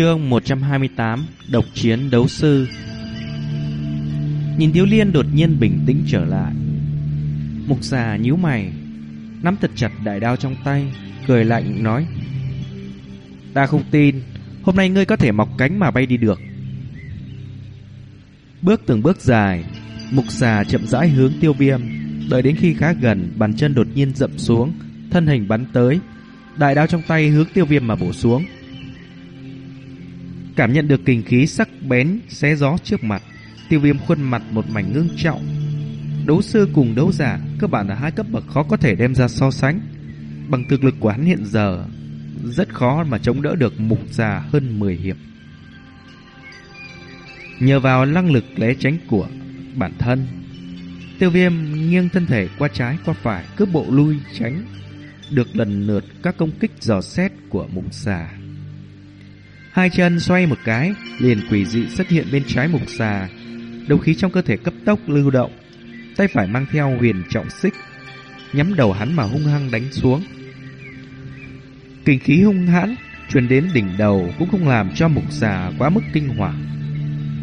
Chương 128 Độc chiến đấu sư. Nhìn Thiếu Liên đột nhiên bình tĩnh trở lại. Mục già nhíu mày, Nắm thật chặt đại đao trong tay, Cười lạnh nói, Ta không tin, Hôm nay ngươi có thể mọc cánh mà bay đi được. Bước từng bước dài, Mục già chậm rãi hướng tiêu viêm, Đợi đến khi khá gần, Bàn chân đột nhiên dậm xuống, Thân hình bắn tới. Đại đao trong tay hướng tiêu viêm mà bổ xuống. Cảm nhận được kinh khí sắc bén xé gió trước mặt, tiêu viêm khuôn mặt một mảnh ngưng trọng. Đấu sư cùng đấu giả, các bạn là hai cấp bậc khó có thể đem ra so sánh. Bằng thực lực của hắn hiện giờ, rất khó mà chống đỡ được mục già hơn 10 hiệp. Nhờ vào năng lực lé tránh của bản thân, tiêu viêm nghiêng thân thể qua trái qua phải, cướp bộ lui tránh, được lần lượt các công kích dò xét của mục già. Hai chân xoay một cái, liền quỷ dị xuất hiện bên trái mục xà. Đồng khí trong cơ thể cấp tốc lưu động, tay phải mang theo huyền trọng xích, nhắm đầu hắn mà hung hăng đánh xuống. Kinh khí hung hãn truyền đến đỉnh đầu cũng không làm cho mục xà quá mức kinh hoàng.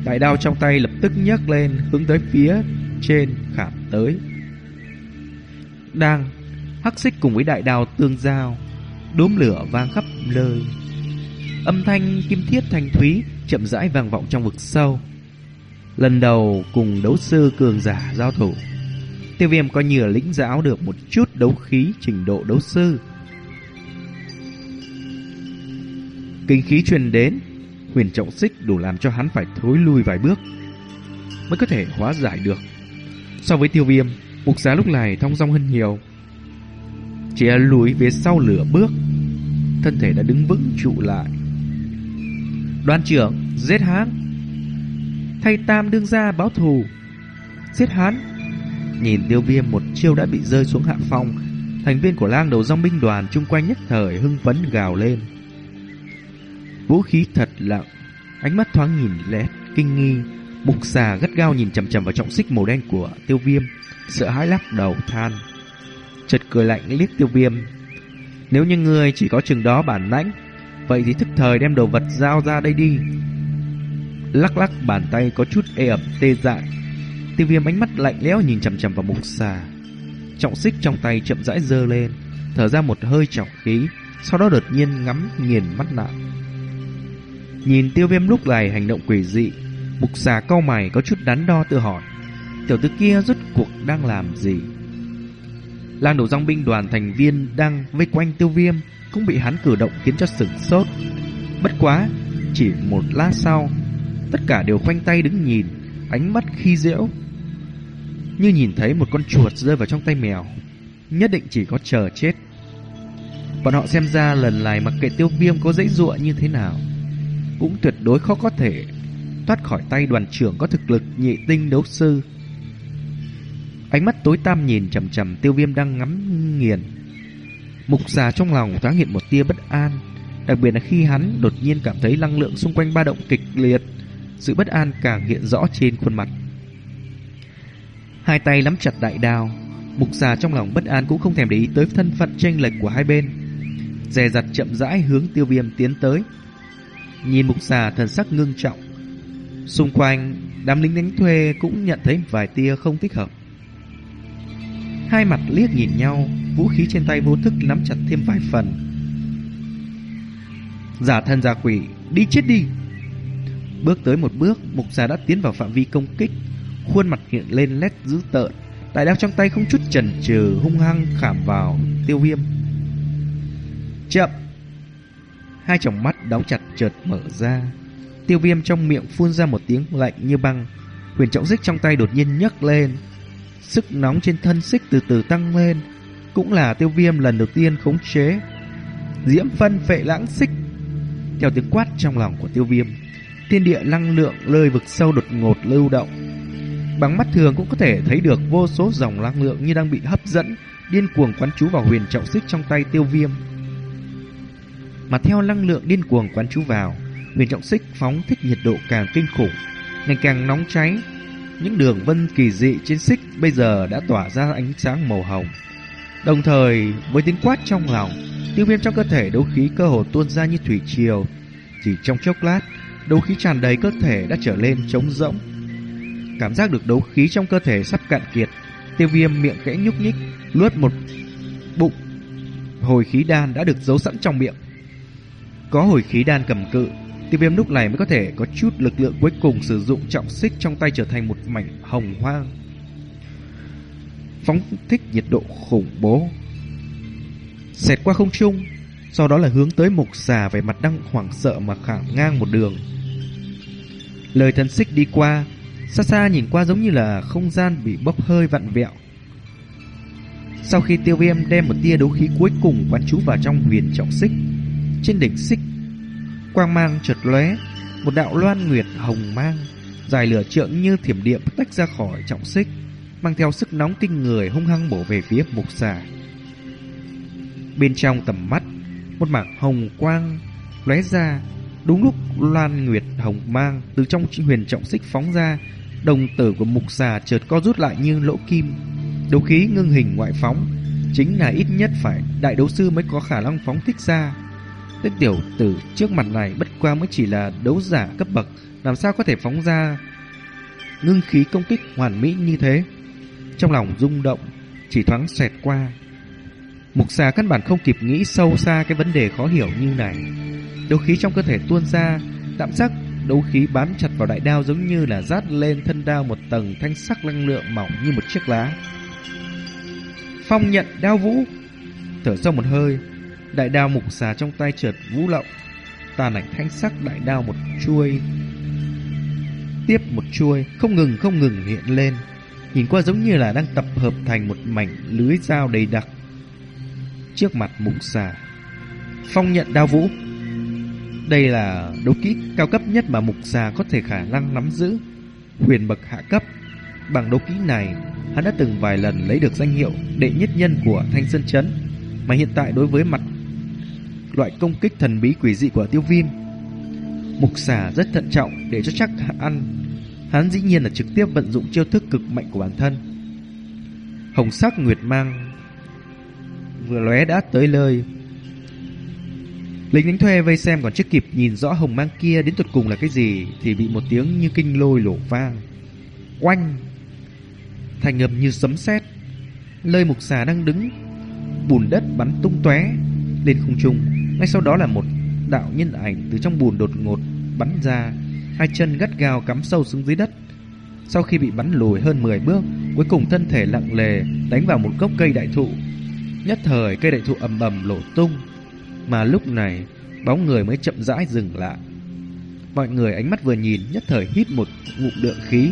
Đại đao trong tay lập tức nhấc lên hướng tới phía trên khảm tới. Đang hắc xích cùng với đại đao tương giao, đốm lửa vang khắp nơi. Âm thanh kim thiết thanh thúy chậm rãi vang vọng trong vực sâu. Lần đầu cùng đấu sư cường giả giao thủ, tiêu viêm coi như là lĩnh giáo được một chút đấu khí trình độ đấu sư. Kinh khí truyền đến, huyền trọng xích đủ làm cho hắn phải thối lui vài bước mới có thể hóa giải được. So với tiêu viêm, mục giá lúc này thong dong hơn nhiều. Chỉ lùi về sau lửa bước, thân thể đã đứng vững trụ lại. Đoàn trưởng, giết hắn. thay Tam đương ra báo thù. Giết hắn. Nhìn tiêu viêm một chiêu đã bị rơi xuống hạ phong, thành viên của lang đầu dòng binh đoàn chung quanh nhất thời hưng phấn gào lên. Vũ khí thật lặng, ánh mắt thoáng nhìn lét, kinh nghi, mục xà gắt gao nhìn chầm chầm vào trọng xích màu đen của tiêu viêm, sợ hãi lắc đầu than. Chợt cười lạnh liếc tiêu viêm. Nếu như ngươi chỉ có chừng đó bản lãnh, Vậy thì thức thời đem đồ vật giao ra đây đi. Lắc lắc, bàn tay có chút ê ẩm, tê dại. Tiêu viêm ánh mắt lạnh lẽo nhìn chằm chằm vào mục xà. Trọng xích trong tay chậm rãi dơ lên, Thở ra một hơi trọng khí, Sau đó đột nhiên ngắm nghiền mắt lại. Nhìn tiêu viêm lúc này hành động quỷ dị, Mục xà cau mày có chút đắn đo tự hỏi, Tiểu tử kia rốt cuộc đang làm gì? Lang đổ dòng binh đoàn thành viên đang vây quanh tiêu viêm cũng bị hắn cử động khiến cho sửng sốt. Bất quá, chỉ một lát sau, tất cả đều khoanh tay đứng nhìn, ánh mắt khi dễu. Như nhìn thấy một con chuột rơi vào trong tay mèo, nhất định chỉ có chờ chết. Bọn họ xem ra lần này mặc kệ tiêu viêm có dãy dụa như thế nào, cũng tuyệt đối khó có thể thoát khỏi tay đoàn trưởng có thực lực nhị tinh đấu sư. Ánh mắt tối tăm nhìn chầm chầm tiêu viêm đang ngắm nghiền Mục già trong lòng thoáng hiện một tia bất an, Đặc biệt là khi hắn đột nhiên cảm thấy năng lượng xung quanh ba động kịch liệt, Sự bất an càng hiện rõ trên khuôn mặt. Hai tay nắm chặt đại đao, Mục già trong lòng bất an cũng không thèm để ý tới thân phận tranh lệch của hai bên. Dè dặt chậm rãi hướng tiêu viêm tiến tới. Nhìn mục già thần sắc ngưng trọng, Xung quanh Đám lính đánh thuê cũng nhận thấy vài tia không thích hợp. Hai mặt liếc nhìn nhau Vũ khí trên tay vô thức nắm chặt thêm vài phần. Giả thân giả quỷ, Đi chết đi. Bước tới một bước, Mục giả đã tiến vào phạm vi công kích. Khuôn mặt hiện lên lét dữ tợn. Đại đao trong tay không chút chần chừ, Hung hăng khảm vào tiêu viêm. Chậm! Hai tròng mắt đóng chặt chợt mở ra. Tiêu viêm trong miệng phun ra một tiếng lạnh như băng. Huyền trọng xích trong tay đột nhiên nhấc lên. Sức nóng trên thân xích từ từ tăng lên. Cũng là tiêu viêm lần đầu tiên khống chế. Diễm phân phệ lãng xích, Theo tiếng quát trong lòng của tiêu viêm, Thiên địa năng lượng lơi vực sâu đột ngột lưu động. Bằng mắt thường cũng có thể thấy được vô số dòng năng lượng như đang bị hấp dẫn, Điên cuồng quán chú vào huyền trọng xích trong tay tiêu viêm. Mà theo năng lượng điên cuồng quán chú vào, Huyền trọng xích phóng thích nhiệt độ càng kinh khủng, Ngày càng nóng cháy. Những đường vân kỳ dị trên xích bây giờ đã tỏa ra ánh sáng màu hồng. Đồng thời, với tiếng quát trong lòng, tiêu viêm trong cơ thể đấu khí cơ hồ tuôn ra như thủy triều. Chỉ trong chốc lát, đấu khí tràn đầy cơ thể đã trở lên trống rỗng. Cảm giác được đấu khí trong cơ thể sắp cạn kiệt, tiêu viêm miệng kẽ nhúc nhích, luốt một bụng. Hồi khí đan đã được giấu sẵn trong miệng. Có hồi khí đan cầm cự, tiêu viêm lúc này mới có thể có chút lực lượng cuối cùng sử dụng trọng xích trong tay trở thành một mảnh hồng hoang. Phóng thích nhiệt độ khủng bố. Xẹt qua không trung, sau đó là hướng tới mục xà về mặt đang hoảng sợ mà khảm ngang một đường. Lời thần xích đi qua, xa xa nhìn qua giống như là không gian bị bốc hơi vặn vẹo. Sau khi tiêu viêm đem một tia đấu khí cuối cùng quán trú vào trong huyền trọng xích, trên đỉnh xích, quang mang chợt lóe, một đạo loan nguyệt hồng mang, dài lửa trượng như thiểm điện tách ra khỏi trọng xích, mang theo sức nóng kinh người hung hăng bổ về phía mục xà. Bên trong tầm mắt, một mảng hồng quang lóe ra, đúng lúc loan nguyệt hồng mang từ trong huyền trọng xích phóng ra, đồng tử của mục xà chợt co rút lại như lỗ kim, đấu khí ngưng hình ngoại phóng, chính là ít nhất phải đại đấu sư mới có khả năng phóng thích ra. Tên tiểu tử trước mặt này bất qua mới chỉ là đấu giả cấp bậc, làm sao có thể phóng ra ngưng khí công kích hoàn mỹ như thế. Trong lòng rung động, chỉ thoáng xẹt qua. Mục xà căn bản không kịp nghĩ sâu xa cái vấn đề khó hiểu như này. Đấu khí trong cơ thể tuôn ra, tạm sắc đấu khí bám chặt vào đại đao giống như là rát lên thân đao một tầng thanh sắc năng lượng mỏng như một chiếc lá. Phong nhận đao vũ, thở sâu một hơi, đại đao mục xà trong tay chợt vũ lộng, tàn ảnh thanh sắc đại đao một chuôi tiếp một chuôi, không ngừng không ngừng hiện lên, nhìn qua giống như là đang tập hợp thành một mảnh lưới dao đầy đặc. Trước mặt mục xà, phong nhận đao vũ. Đây là đấu kỹ cao cấp nhất mà mục xà có thể khả năng nắm giữ. Huyền bậc hạ cấp, bằng đấu kỹ này, hắn đã từng vài lần lấy được danh hiệu đệ nhất nhân của Thanh Sơn Chấn, mà hiện tại đối với mặt loại công kích thần bí quỷ dị của tiêu viêm Mục xà rất thận trọng để cho chắc ăn Hắn dĩ nhiên là trực tiếp vận dụng chiêu thức cực mạnh của bản thân. Hồng sắc nguyệt mang Vừa lóe đã tới lời Lính đánh thuê vây xem còn chưa kịp nhìn rõ hồng mang kia đến tuột cùng là cái gì Thì bị một tiếng như kinh lôi lổ vang. Oanh! Thành ngầm như sấm sét. Lơi mục xà đang đứng Bùn đất bắn tung tóe lên không trung. Ngay sau đó là một đạo nhân ảnh từ trong bùn đột ngột bắn ra, hai chân gắt gao cắm sâu xuống dưới đất. Sau khi bị bắn lùi hơn 10 bước, cuối cùng thân thể lặng lề đánh vào một gốc cây đại thụ. Nhất thời cây đại thụ ầm ầm lổ tung, mà lúc này bóng người mới chậm rãi dừng lại. Mọi người ánh mắt vừa nhìn nhất thời hít một ngụm lượng khí.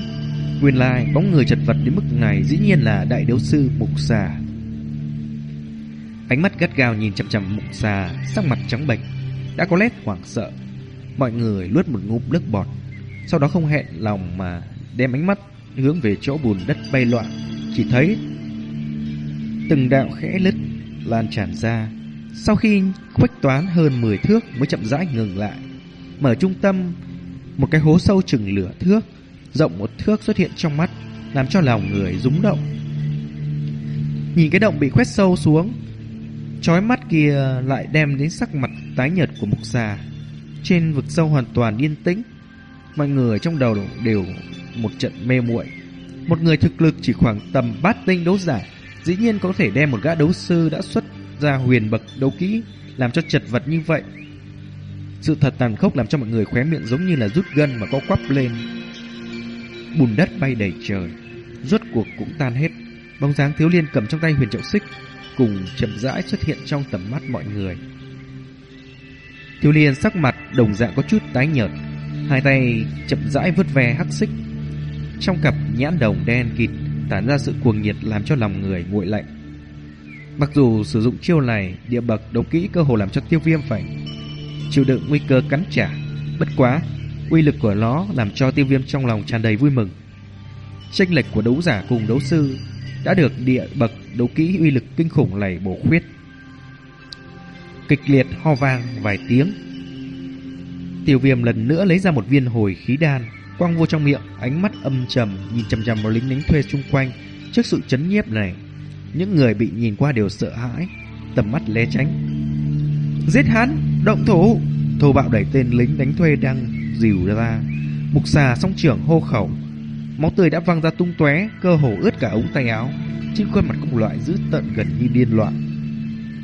Nguyên lai bóng người chật vật đến mức này dĩ nhiên là đại đấu sư Mục Xà. Ánh mắt gắt gao nhìn chằm chằm Mục Xà, sắc mặt trắng bệch, đã có nét hoảng sợ. Mọi người luốt một ngụm nước bọt, sau đó không hẹn lòng mà đem ánh mắt hướng về chỗ bùn đất bay loạn, chỉ thấy từng đạo khẽ lứt lan tràn ra. Sau khi khuếch toán hơn 10 thước mới chậm rãi ngừng lại. Mở trung tâm, một cái hố sâu chừng lửa thước, rộng một thước xuất hiện trong mắt, làm cho lòng người rúng động. Nhìn cái động bị khoét sâu xuống, chói mắt kia lại đem đến sắc mặt tái nhợt của mục già. Trên vực sâu hoàn toàn yên tĩnh, mọi người trong đầu đều một trận mê muội. Một người thực lực chỉ khoảng tầm bát tinh đấu giả, dĩ nhiên có thể đem một gã đấu sư đã xuất ra huyền bậc đấu kỹ làm cho chật vật như vậy. Sự thật tàn khốc làm cho mọi người khóe miệng giống như là rút gân mà có quắp lên. Bùn đất bay đầy trời, rốt cuộc cũng tan hết. Bóng dáng thiếu liên cầm trong tay huyền trọng xích cùng chậm rãi xuất hiện trong tầm mắt mọi người. Thiếu liên sắc mặt đồng dạng có chút tái nhợt, hai tay chậm rãi vứt ve hắc xích. Trong cặp nhãn đồng đen kịt tản ra sự cuồng nhiệt làm cho lòng người nguội lạnh. Mặc dù sử dụng chiêu này, địa bậc đấu kỹ cơ hồ làm cho tiêu viêm phải chịu đựng nguy cơ cắn trả. Bất quá, uy lực của nó làm cho tiêu viêm trong lòng tràn đầy vui mừng. Tranh lệch của đấu giả cùng đấu sư đã được địa bậc đấu kỹ uy lực kinh khủng này bổ khuyết. Kịch liệt ho vang vài tiếng. Tiêu viêm lần nữa lấy ra một viên hồi khí đan, quăng vô trong miệng, ánh mắt âm trầm nhìn chằm chằm vào lính đánh thuê xung quanh. Trước sự chấn nhiếp này, những người bị nhìn qua đều sợ hãi, tầm mắt lé tránh. Giết hắn, động thủ! thô bạo đẩy tên lính đánh thuê đang dìu ra. Mục xà song trưởng hô khẩu, máu tươi đã văng ra tung tóe, cơ hồ ướt cả ống tay áo. Trên khuôn mặt có một loại dữ tợn gần như điên loạn.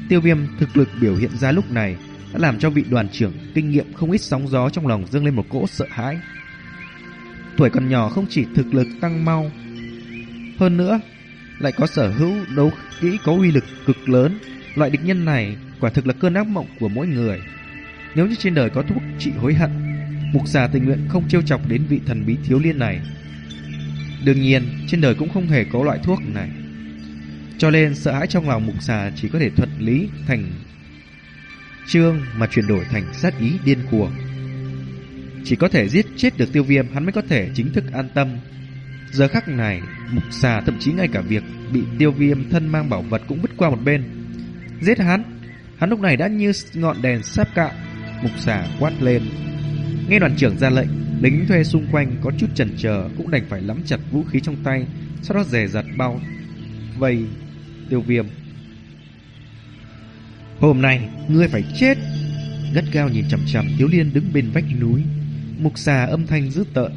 Tiêu Viêm thực lực biểu hiện ra lúc này đã làm cho vị đoàn trưởng kinh nghiệm không ít sóng gió trong lòng dâng lên một cỗ sợ hãi. Tuổi còn nhỏ không chỉ thực lực tăng mau, hơn nữa lại có sở hữu đấu kỹ có uy lực cực lớn. Loại địch nhân này quả thực là cơn ác mộng của mỗi người. Nếu như trên đời có thuốc trị hối hận, mục giả tình nguyện không trêu chọc đến vị thần bí thiếu liên này. Đương nhiên, trên đời cũng không hề có loại thuốc này. Cho nên sợ hãi trong lòng mục xà chỉ có thể thuận lý thành trương mà chuyển đổi thành sát ý điên cuồng. Chỉ có thể giết chết được tiêu viêm hắn mới có thể chính thức an tâm. Giờ khắc này, mục xà thậm chí ngay cả việc bị tiêu viêm thân mang bảo vật cũng vứt qua một bên. Giết hắn, hắn lúc này đã như ngọn đèn sắp cạn, mục xà quát lên. Nghe đoàn trưởng ra lệnh, lính thuê xung quanh có chút chần chờ cũng đành phải nắm chặt vũ khí trong tay, sau đó dè dặt bao vây tiêu viêm. Hôm nay, ngươi phải chết. Gắt gao nhìn chằm chằm Thiếu Liên đứng bên vách núi. Mục xà âm thanh dữ tợn.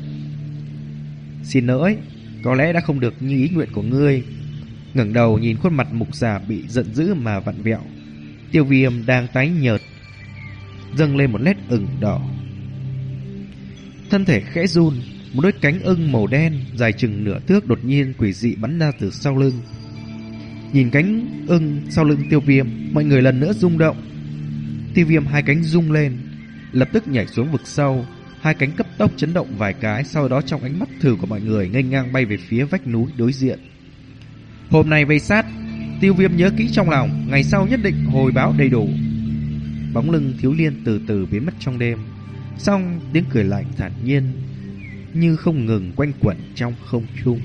Xin lỗi, có lẽ đã không được như ý nguyện của ngươi. ngẩng đầu nhìn khuôn mặt mục xà bị giận dữ mà vặn vẹo. Tiêu viêm đang tái nhợt, dâng lên một nét ửng đỏ. Thân thể khẽ run, một đôi cánh ưng màu đen dài chừng nửa thước đột nhiên quỷ dị bắn ra từ sau lưng. Nhìn cánh ưng sau lưng tiêu viêm, mọi người lần nữa rung động. Tiêu viêm hai cánh rung lên, lập tức nhảy xuống vực sâu, hai cánh cấp tốc chấn động vài cái, sau đó trong ánh mắt thử của mọi người nghênh ngang bay về phía vách núi đối diện. Hôm nay vây sát, tiêu viêm nhớ kỹ trong lòng, ngày sau nhất định hồi báo đầy đủ. Bóng lưng thiếu liên từ từ biến mất trong đêm, xong tiếng cười lạnh thản nhiên như không ngừng quanh quẩn trong không trung.